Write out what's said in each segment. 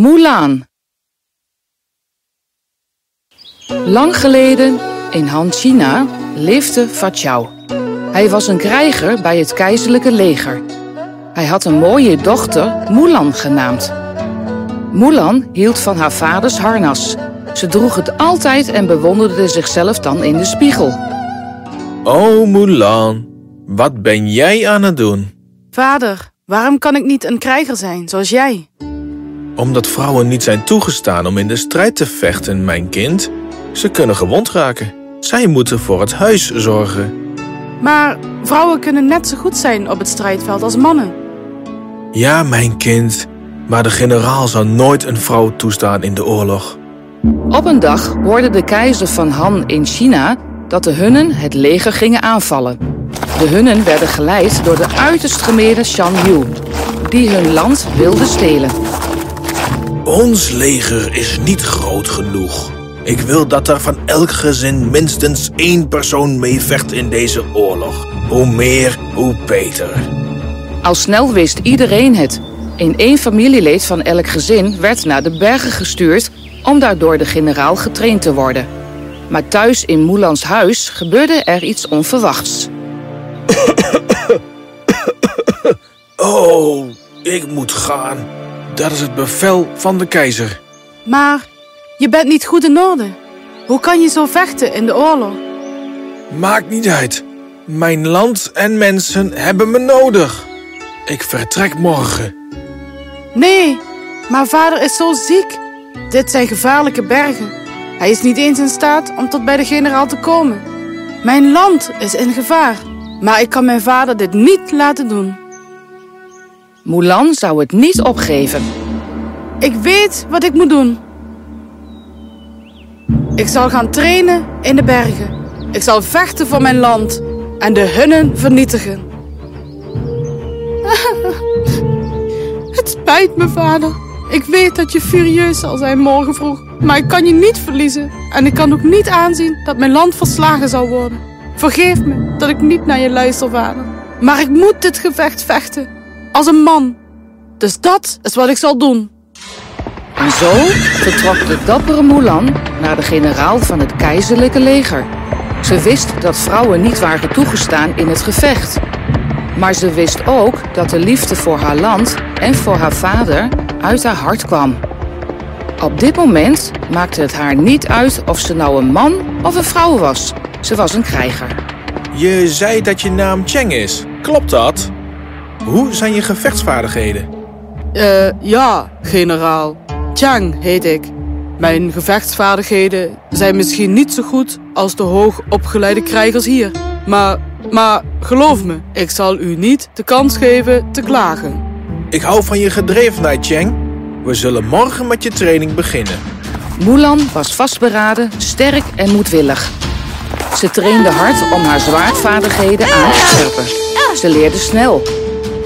Mulan. Lang geleden in Han China leefde Fa Chao. Hij was een krijger bij het keizerlijke leger. Hij had een mooie dochter, Mulan genaamd. Mulan hield van haar vaders harnas. Ze droeg het altijd en bewonderde zichzelf dan in de spiegel. Oh Mulan, wat ben jij aan het doen? Vader, waarom kan ik niet een krijger zijn, zoals jij? Omdat vrouwen niet zijn toegestaan om in de strijd te vechten, mijn kind. Ze kunnen gewond raken. Zij moeten voor het huis zorgen. Maar vrouwen kunnen net zo goed zijn op het strijdveld als mannen. Ja, mijn kind. Maar de generaal zal nooit een vrouw toestaan in de oorlog. Op een dag hoorde de keizer van Han in China dat de Hunnen het leger gingen aanvallen. De Hunnen werden geleid door de uiterst gemeerde Shan Yu, die hun land wilde stelen. Ons leger is niet groot genoeg. Ik wil dat er van elk gezin minstens één persoon mee vecht in deze oorlog. Hoe meer, hoe beter. Al snel wist iedereen het. In één familielid van elk gezin werd naar de bergen gestuurd om daar door de generaal getraind te worden. Maar thuis in Moelans huis gebeurde er iets onverwachts. Oh, ik moet gaan. Dat is het bevel van de keizer. Maar je bent niet goed in orde. Hoe kan je zo vechten in de oorlog? Maakt niet uit. Mijn land en mensen hebben me nodig. Ik vertrek morgen. Nee, maar vader is zo ziek. Dit zijn gevaarlijke bergen. Hij is niet eens in staat om tot bij de generaal te komen. Mijn land is in gevaar. Maar ik kan mijn vader dit niet laten doen. Mulan zou het niet opgeven. Ik weet wat ik moet doen. Ik zal gaan trainen in de bergen. Ik zal vechten voor mijn land en de hunnen vernietigen. Het spijt me, vader. Ik weet dat je furieus zal zijn morgen vroeg. Maar ik kan je niet verliezen. En ik kan ook niet aanzien dat mijn land verslagen zal worden. Vergeef me dat ik niet naar je luister, vader. Maar ik moet dit gevecht vechten. Als een man. Dus dat is wat ik zal doen. En zo vertrok de dappere Mulan naar de generaal van het keizerlijke leger. Ze wist dat vrouwen niet waren toegestaan in het gevecht. Maar ze wist ook dat de liefde voor haar land en voor haar vader uit haar hart kwam. Op dit moment maakte het haar niet uit of ze nou een man of een vrouw was. Ze was een krijger. Je zei dat je naam Cheng is. Klopt dat? Hoe zijn je gevechtsvaardigheden? Eh, ja, generaal. Chang heet ik. Mijn gevechtsvaardigheden zijn misschien niet zo goed als de hoog opgeleide krijgers hier. Maar, maar geloof me, ik zal u niet de kans geven te klagen. Ik hou van je gedrevenheid, Cheng. We zullen morgen met je training beginnen. Mulan was vastberaden, sterk en moedwillig. Ze trainde hard om haar zwaardvaardigheden aan te scherpen. Ze leerde snel.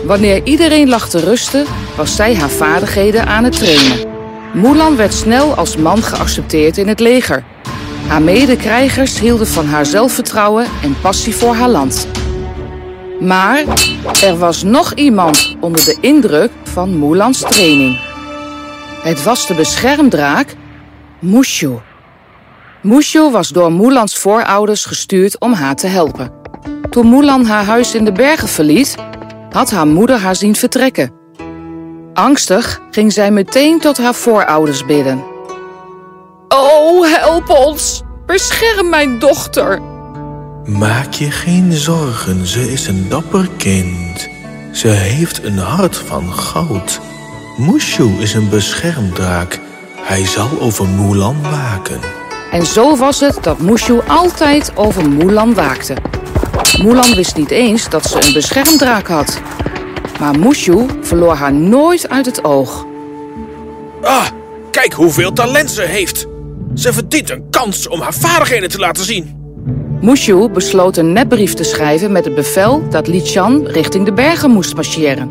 Wanneer iedereen lag te rusten, was zij haar vaardigheden aan het trainen. Mulan werd snel als man geaccepteerd in het leger. Haar medekrijgers hielden van haar zelfvertrouwen en passie voor haar land. Maar er was nog iemand onder de indruk van Mulans training. Het was de beschermdraak Mushu. Mushu was door Mulans voorouders gestuurd om haar te helpen. Toen Mulan haar huis in de bergen verliet, had haar moeder haar zien vertrekken. Angstig ging zij meteen tot haar voorouders bidden. Oh, help ons! Bescherm mijn dochter! Maak je geen zorgen, ze is een dapper kind. Ze heeft een hart van goud. Mushu is een beschermdraak. Hij zal over Mulan waken. En zo was het dat Mushu altijd over Mulan waakte. Mulan wist niet eens dat ze een beschermdraak had. Maar Mushu verloor haar nooit uit het oog. Ah, kijk hoeveel talent ze heeft. Ze verdient een kans om haar vaardigheden te laten zien. Mushu besloot een nepbrief te schrijven met het bevel dat Li Chan richting de bergen moest marcheren.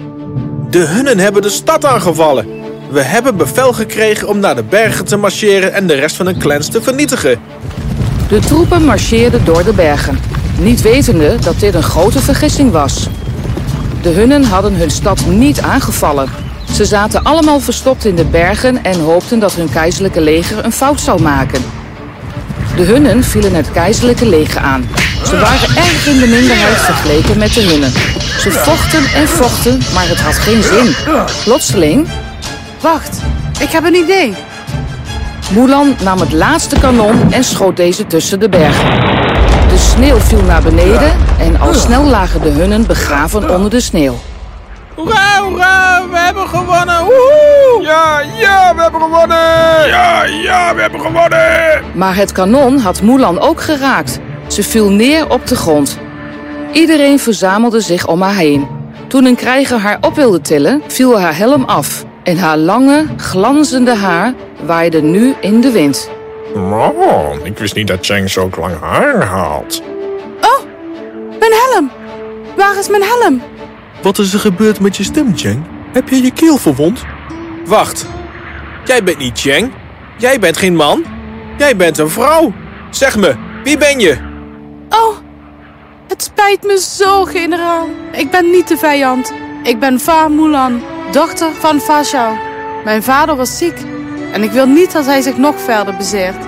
De Hunnen hebben de stad aangevallen. We hebben bevel gekregen om naar de bergen te marcheren en de rest van hun clans te vernietigen. De troepen marcheerden door de bergen, niet wetende dat dit een grote vergissing was. De Hunnen hadden hun stad niet aangevallen. Ze zaten allemaal verstopt in de bergen en hoopten dat hun keizerlijke leger een fout zou maken. De Hunnen vielen het keizerlijke leger aan. Ze waren erg in de minderheid vergeleken met de Hunnen. Ze vochten en vochten, maar het had geen zin. Plotseling, Wacht, ik heb een idee. Mulan nam het laatste kanon en schoot deze tussen de bergen. De sneeuw viel naar beneden en al snel lagen de Hunnen begraven onder de sneeuw. Hoera, hoera, we hebben gewonnen. Woehoe! Ja, ja, we hebben gewonnen! Ja, ja, we hebben gewonnen! Maar het kanon had Mulan ook geraakt. Ze viel neer op de grond. Iedereen verzamelde zich om haar heen. Toen een krijger haar op wilde tillen, viel haar helm af. En haar lange, glanzende haar waaide nu in de wind. Man, ik wist niet dat Cheng zo lang haar had. Oh, mijn helm. Waar is mijn helm? Wat is er gebeurd met je stem, Cheng? Heb je je keel verwond? Wacht, jij bent niet Cheng. Jij bent geen man. Jij bent een vrouw. Zeg me, wie ben je? Oh, het spijt me zo, generaal. Ik ben niet de vijand. Ik ben Fa Mulan, dochter van Fa Xiao. Mijn vader was ziek en ik wil niet dat hij zich nog verder bezeert.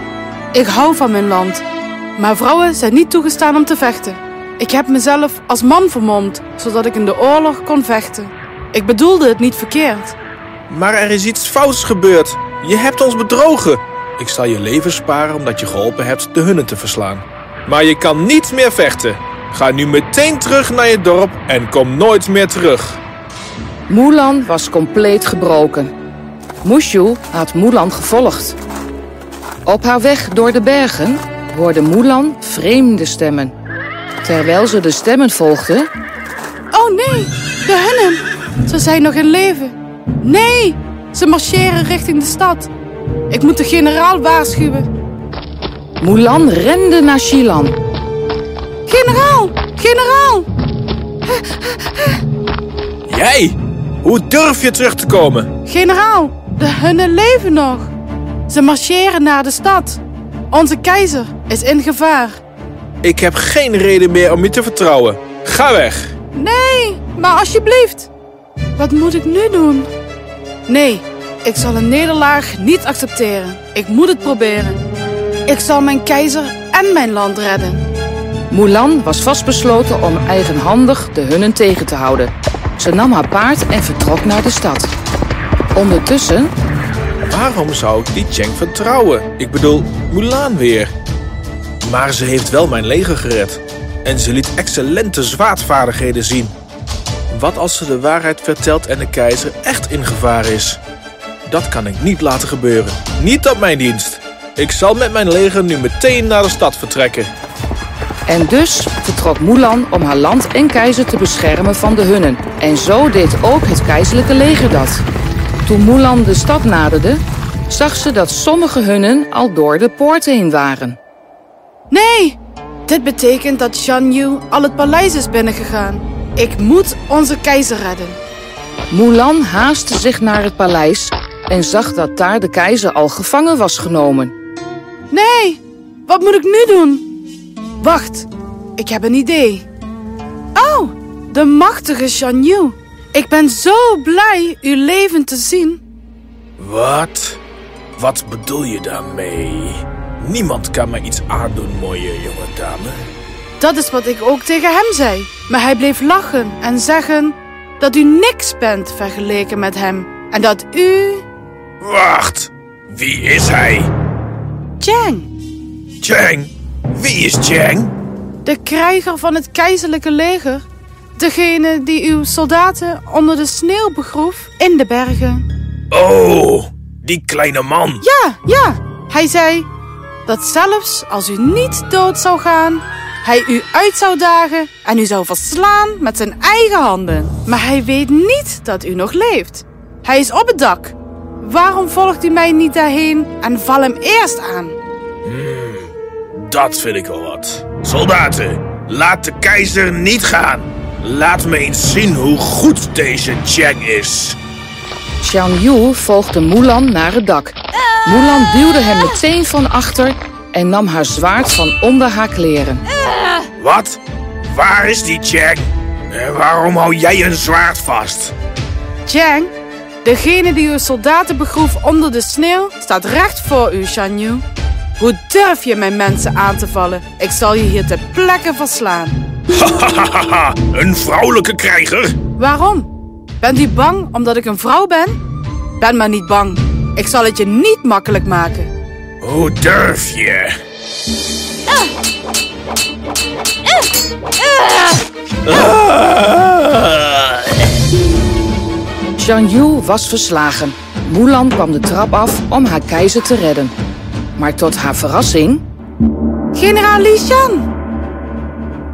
Ik hou van mijn land, maar vrouwen zijn niet toegestaan om te vechten. Ik heb mezelf als man vermomd, zodat ik in de oorlog kon vechten. Ik bedoelde het niet verkeerd. Maar er is iets fouts gebeurd. Je hebt ons bedrogen. Ik zal je leven sparen omdat je geholpen hebt de hunnen te verslaan. Maar je kan niet meer vechten. Ga nu meteen terug naar je dorp en kom nooit meer terug. Mulan was compleet gebroken. Mushu had Mulan gevolgd. Op haar weg door de bergen hoorde Mulan vreemde stemmen. Terwijl ze de stemmen volgde, Oh nee, de hunnen. Ze zijn nog in leven. Nee, ze marcheren richting de stad. Ik moet de generaal waarschuwen. Mulan rende naar Shilan. Generaal, generaal. Jij? Hoe durf je terug te komen? Generaal, de hunnen leven nog. Ze marcheren naar de stad. Onze keizer is in gevaar. Ik heb geen reden meer om je te vertrouwen. Ga weg. Nee, maar alsjeblieft. Wat moet ik nu doen? Nee, ik zal een nederlaag niet accepteren. Ik moet het proberen. Ik zal mijn keizer en mijn land redden. Mulan was vastbesloten om eigenhandig de hunnen tegen te houden. Ze nam haar paard en vertrok naar de stad. Ondertussen, Waarom zou ik die Cheng vertrouwen? Ik bedoel, Mulan weer. Maar ze heeft wel mijn leger gered. En ze liet excellente zwaardvaardigheden zien. Wat als ze de waarheid vertelt en de keizer echt in gevaar is? Dat kan ik niet laten gebeuren. Niet op mijn dienst. Ik zal met mijn leger nu meteen naar de stad vertrekken. en dus vertrok Mulan om haar land en keizer te beschermen van de hunnen. En zo deed ook het keizerlijke leger dat. Toen Mulan de stad naderde, zag ze dat sommige hunnen al door de poort heen waren. Nee, dit betekent dat Shan Yu al het paleis is binnengegaan. Ik moet onze keizer redden. Mulan haastte zich naar het paleis en zag dat daar de keizer al gevangen was genomen. Nee, wat moet ik nu doen? Wacht, ik heb een idee. Oh, de machtige Shan Yu. Ik ben zo blij uw leven te zien. Wat? Wat bedoel je daarmee? Niemand kan me iets aandoen, mooie jonge dame. Dat is wat ik ook tegen hem zei. Maar hij bleef lachen en zeggen dat u niks bent vergeleken met hem. En dat u... Wacht, wie is hij? Chang, Cheng? Wie is Cheng? de krijger van het keizerlijke leger. Degene die uw soldaten onder de sneeuw begroef in de bergen. Oh, die kleine man. Ja, ja, hij zei dat zelfs als u niet dood zou gaan, hij u uit zou dagen en u zou verslaan met zijn eigen handen. Maar hij weet niet dat u nog leeft. Hij is op het dak. Waarom volgt u mij niet daarheen en val hem eerst aan? Dat vind ik wel wat. Soldaten, laat de keizer niet gaan. Laat me eens zien hoe goed deze Cheng is. Xian Yu volgde Mulan naar het dak. Mulan duwde hem meteen van achter en nam haar zwaard van onder haar kleren. Wat? Waar is die Cheng? En waarom hou jij een zwaard vast? Chang, Degene die uw soldaten begroef onder de sneeuw staat recht voor u, Shan Yu. Hoe durf je mijn mensen aan te vallen? Ik zal je hier ter plekke verslaan. Hahaha, een vrouwelijke krijger? Waarom? Bent u bang omdat ik een vrouw ben? Ben maar niet bang. Ik zal het je niet makkelijk maken. Hoe durf je? Shan Yu was verslagen. Mulan kwam de trap af om haar keizer te redden. Maar tot haar verrassing, Generaal Li Shan!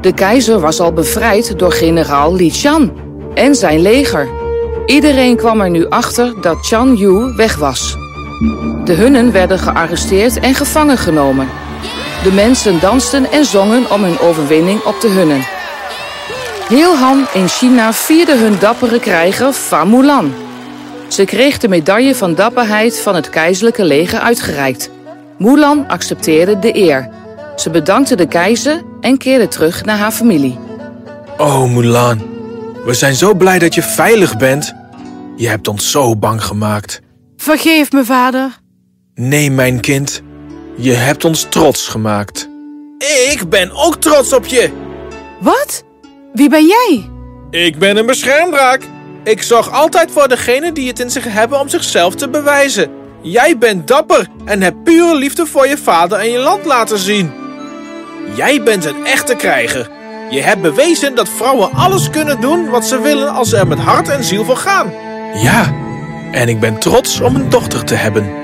De keizer was al bevrijd door generaal Li Shan en zijn leger. Iedereen kwam er nu achter dat Shan Yu weg was. De hunnen werden gearresteerd en gevangen genomen. De mensen dansten en zongen om hun overwinning op de hunnen. Heel Han in China vierde hun dappere krijger Fa Mulan. Ze kreeg de medaille van dapperheid van het keizerlijke leger uitgereikt. Mulan accepteerde de eer. Ze bedankte de keizer en keerde terug naar haar familie. Oh, Mulan. We zijn zo blij dat je veilig bent. Je hebt ons zo bang gemaakt. Vergeef me, vader. Nee, mijn kind. Je hebt ons trots gemaakt. Ik ben ook trots op je. Wat? Wie ben jij? Ik ben een beschermdraak. Ik zorg altijd voor degenen die het in zich hebben om zichzelf te bewijzen. Jij bent dapper en hebt pure liefde voor je vader en je land laten zien. Jij bent een echte krijger. Je hebt bewezen dat vrouwen alles kunnen doen wat ze willen als ze er met hart en ziel voor gaan. Ja, en ik ben trots om een dochter te hebben.